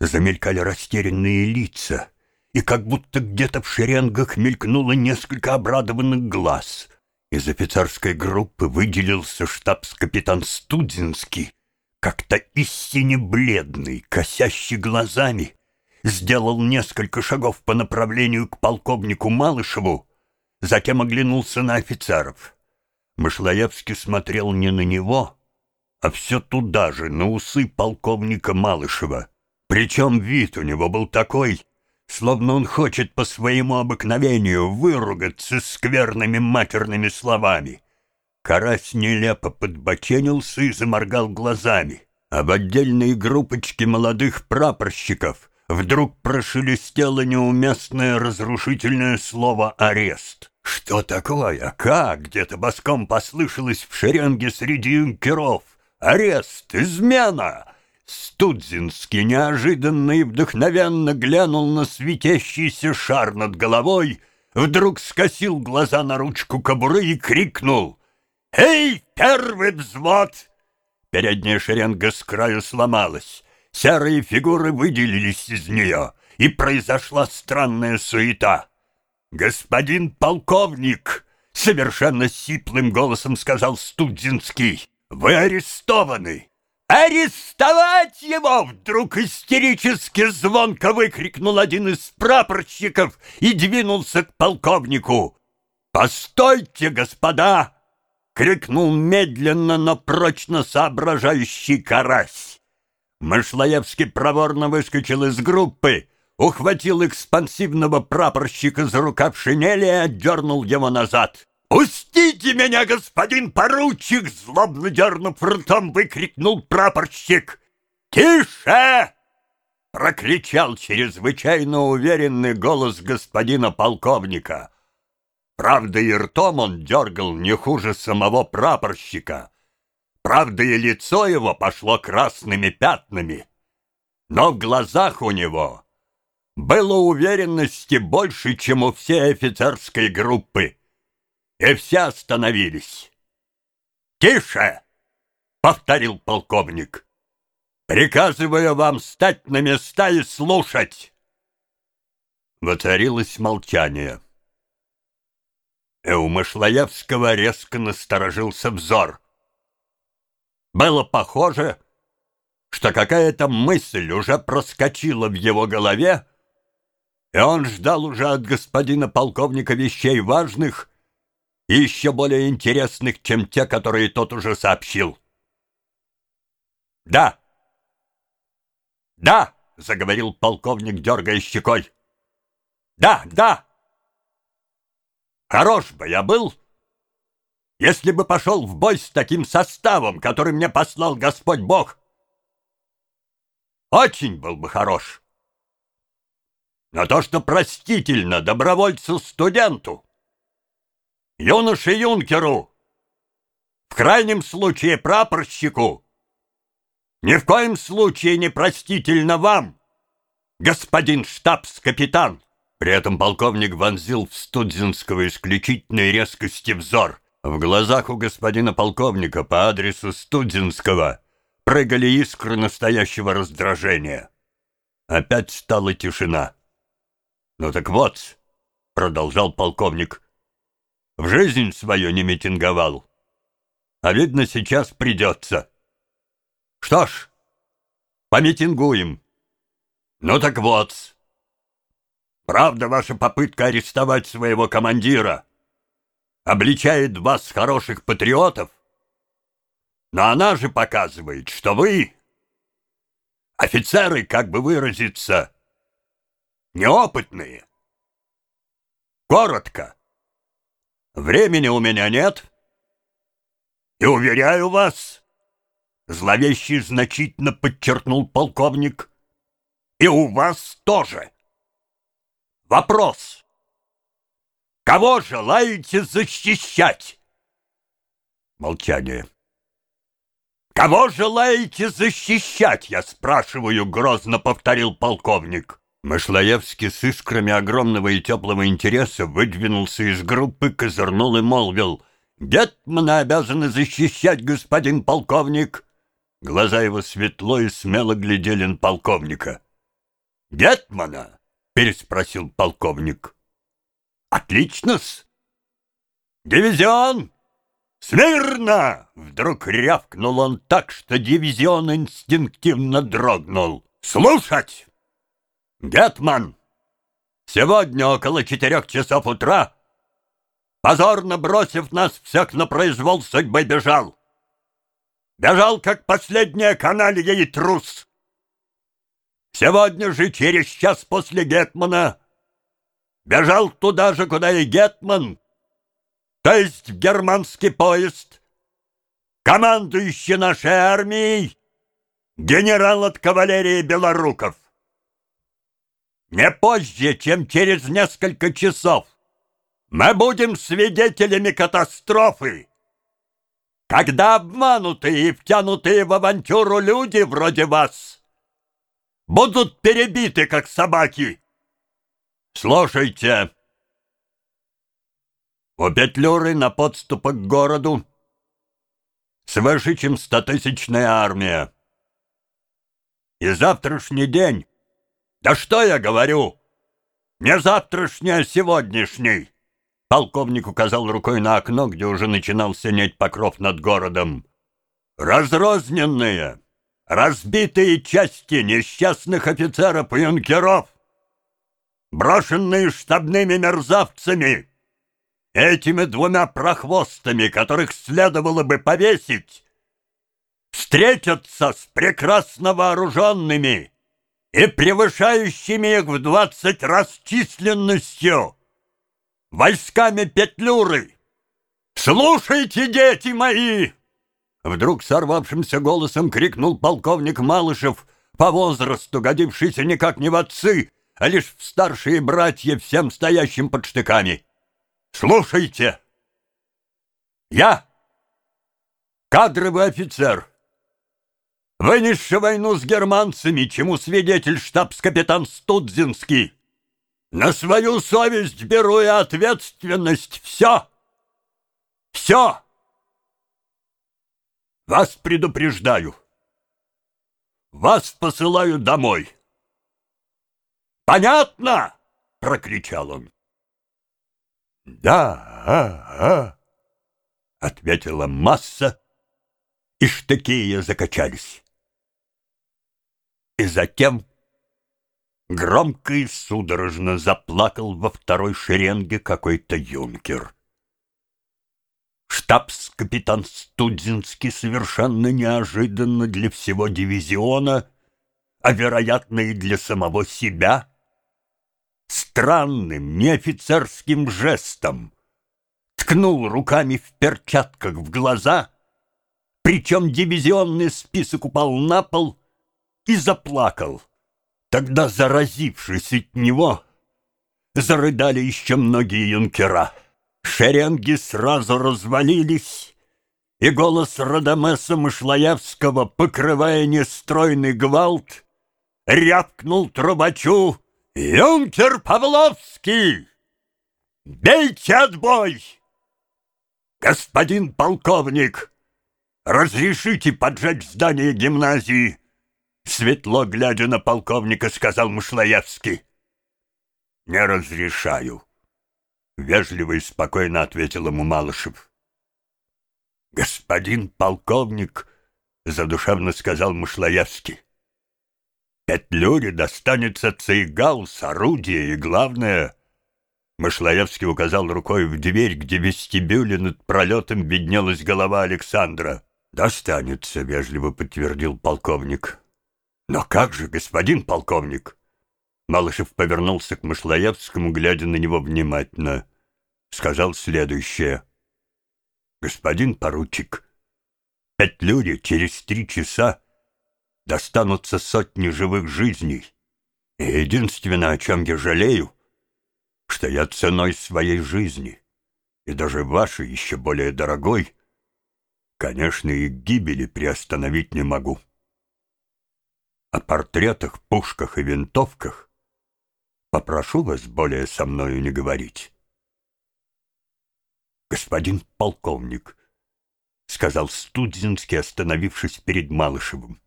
Замелькали растерянные лица, и как будто где-то в шеренгах мелькнуло несколько обрадованных глаз. Из офицерской группы выделился штабс-капитан Студзинский, как-то истине бледный, косящий глазами, сделал несколько шагов по направлению к полковнику Малышеву, затем оглянулся на офицеров. Мышлоевский смотрел не на него, а все туда же, на усы полковника Малышева. Причем вид у него был такой, словно он хочет по своему обыкновению выругаться скверными матерными словами. Карась нелепо подбоченился и заморгал глазами, а в отдельные группочки молодых прапорщиков вдруг прошелестело неуместное разрушительное слово «арест». Что такое? Как? Где-то боском послышалось в шеренге среди юнкеров. «Арест! Измена!» Студзинский неожиданно и вдохновенно глянул на светящийся шар над головой, вдруг скосил глаза на ручку кобуры и крикнул «Эй, первый взвод!» Передняя шеренга с краю сломалась, серые фигуры выделились из нее, и произошла странная суета. «Господин полковник!» — совершенно сиплым голосом сказал Студзинский. «Вы арестованы!» «Арестовать его!» — вдруг истерически звонко выкрикнул один из прапорщиков и двинулся к полковнику. «Постойте, господа!» — крикнул медленно, но прочно соображающий карась. Мышлоевский проворно выскочил из группы, ухватил экспансивного прапорщика за рукав шинели и отдернул его назад. «Пустите меня, господин поручик!» Злобно дернув ртом, выкрикнул прапорщик. «Тише!» Прокричал чрезвычайно уверенный голос господина полковника. Правда, и ртом он дергал не хуже самого прапорщика. Правда, и лицо его пошло красными пятнами. Но в глазах у него было уверенности больше, чем у всей офицерской группы и все остановились. «Тише!» — повторил полковник. «Приказываю вам стать на места и слушать!» Воцарилось молчание. И у Мышлоевского резко насторожился взор. Было похоже, что какая-то мысль уже проскочила в его голове, и он ждал уже от господина полковника вещей важных и еще более интересных, чем те, которые тот уже сообщил. «Да! Да!» — заговорил полковник, дергая щекой. «Да, да! Хорош бы я был, если бы пошел в бой с таким составом, который мне послал Господь Бог. Очень был бы хорош. Но то, что простительно добровольцу-студенту, юноше-юнкеру, в крайнем случае прапорщику. Ни в коем случае не простительно вам, господин штабс-капитан. При этом полковник вонзил в Студзинского исключительной резкости взор. В глазах у господина полковника по адресу Студзинского прыгали искры настоящего раздражения. Опять стала тишина. «Ну так вот», — продолжал полковник, — в жизнь свою не митинговал. А видно, сейчас придется. Что ж, помитингуем. Ну так вот. Правда, ваша попытка арестовать своего командира обличает вас хороших патриотов, но она же показывает, что вы, офицеры, как бы выразиться, неопытные. Коротко, Времени у меня нет. И уверяю вас, зловещий значительно подчеркнул полковник, и у вас тоже. Вопрос. Кого желаете защищать? Молчание. «Кого желаете защищать?» — я спрашиваю, — грозно повторил полковник. Мышлоевский с искрами огромного и теплого интереса выдвинулся из группы, козырнул и молвил. «Гетмана обязаны защищать, господин полковник!» Глаза его светло и смело глядели на полковника. Гетмана? Переспросил полковник. Отлично-с. Дивизион! Смирно! Вдруг рявкнул он так, что дивизион инстинктивно дрогнул. Слушать! Гетман! Сегодня около четырех часов утра, позорно бросив нас всех на произвол судьбы, бежал. Бежал, как последняя каналья и трус. Сегодня же, через час после Гетмана, бежал туда же, куда и Гетман, то есть в германский поезд, командующий нашей армией, генерал от кавалерии Белоруков. Не позже, чем через несколько часов, мы будем свидетелями катастрофы, когда обманутые и втянутые в авантюру люди вроде вас будут перебиты, как собаки. Слушайте, у Петлюры на подступах к городу свыше, чем стотысячная армия. И завтрашний день да что я говорю? Не завтрашний, а сегодняшний. Полковник указал рукой на окно, где уже начинал синеть покров над городом. Разрозненные, разбитые части несчастных офицеров и юнкеров, брошенные штабными мерзавцами, этими двумя прохвостами, которых следовало бы повесить, встретятся с прекрасно вооруженными, и превышающими их в двадцать раз численностью, войсками Петлюры. «Слушайте, дети мои!» Вдруг сорвавшимся голосом крикнул полковник Малышев, по возрасту годившийся никак не в отцы, а лишь в старшие братья всем стоящим под штыками. «Слушайте! Я, кадровый офицер, вынесший войну с германцами, чему свидетель штабс-капитан Студзинский. На свою совесть беру и ответственность. Все! Все! Вас предупреждаю. Вас посылаю домой. Понятно? Прокричал он. Да, а, а, ответила масса, и штыки ее закачались. Затем громко и судорожно заплакал во второй шеренге какой-то юнкер. Штабс-капитан Студзинский совершенно неожиданно для всего дивизиона, а, вероятно, и для самого себя, странным, неофицерским жестом ткнул руками в перчатках в глаза, причем дивизионный список упал на пол — и заплакал. Тогда, заразившись от него, зарыдали еще многие юнкера. Шеренги сразу развалились, и голос Радамеса Мышлоевского, покрывая нестройный гвалт, рявкнул трубачу «Юнкер Павловский! Бейте отбой! Господин полковник, разрешите поджечь здание гимназии!» Светло глядя на полковника, сказал Мышлоевский. «Не разрешаю», — вежливо и спокойно ответил ему Малышев. «Господин полковник», — задушевно сказал Мышлоевский, «Петлюре достанется цейгаус, орудие и, главное...» Мышлоевский указал рукой в дверь, где вестибюле над пролетом виднелась голова Александра. «Достанется», — вежливо подтвердил полковник. «Но как же, господин полковник?» Малышев повернулся к Мышлоевскому, глядя на него внимательно. Сказал следующее. «Господин поручик, Петлюре через три часа достанутся сотни живых жизней. И единственное, о чем я жалею, что я ценой своей жизни, и даже вашей, еще более дорогой, конечно, и гибели приостановить не могу». О портретах, пушках и винтовках попрошу вас более со мною не говорить. Господин полковник, — сказал Студзинский, остановившись перед Малышевым,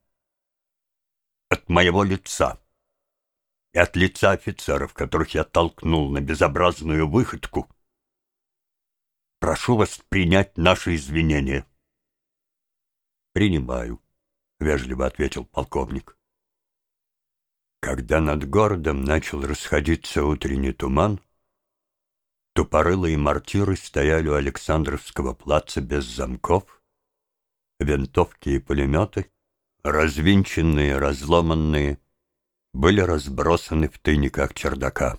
— от моего лица и от лица офицеров, которых я толкнул на безобразную выходку, прошу вас принять наши извинения. «Принимаю», — вежливо ответил полковник. Когда над городом начал расходиться утренний туман, тупорылые мортиры стояли у Александровского плаца без замков, винтовки и пулеметы, развинченные, разломанные, были разбросаны в тайниках чердака.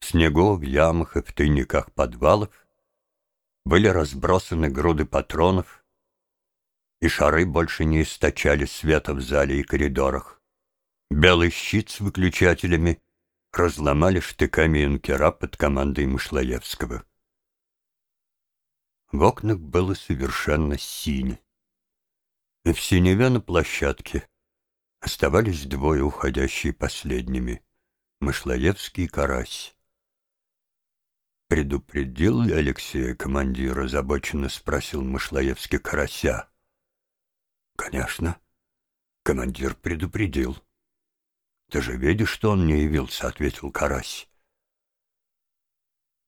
В снегу, в ямах и в тайниках подвалов были разбросаны груды патронов, и шары больше не источали света в зале и коридорах. Белый щит с выключателями разломали штыками юнкера под командой Мышлоевского. В окнах было совершенно сине. И в синеве на площадке оставались двое, уходящие последними — Мышлоевский и Карась. «Предупредил ли Алексея командир?» — озабоченно спросил Мышлоевский Карася. «Конечно. Командир предупредил». «Ты же видишь, что он не явился», — ответил Карась.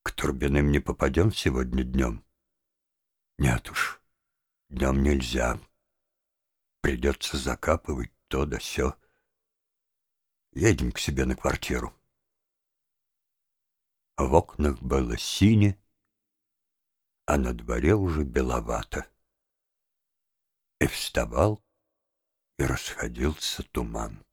«К Турбиным не попадем сегодня днем?» «Нет уж, днем нельзя. Придется закапывать то да сё. Едем к себе на квартиру». В окнах было сине, а на дворе уже беловато. И вставал, и расходился туман.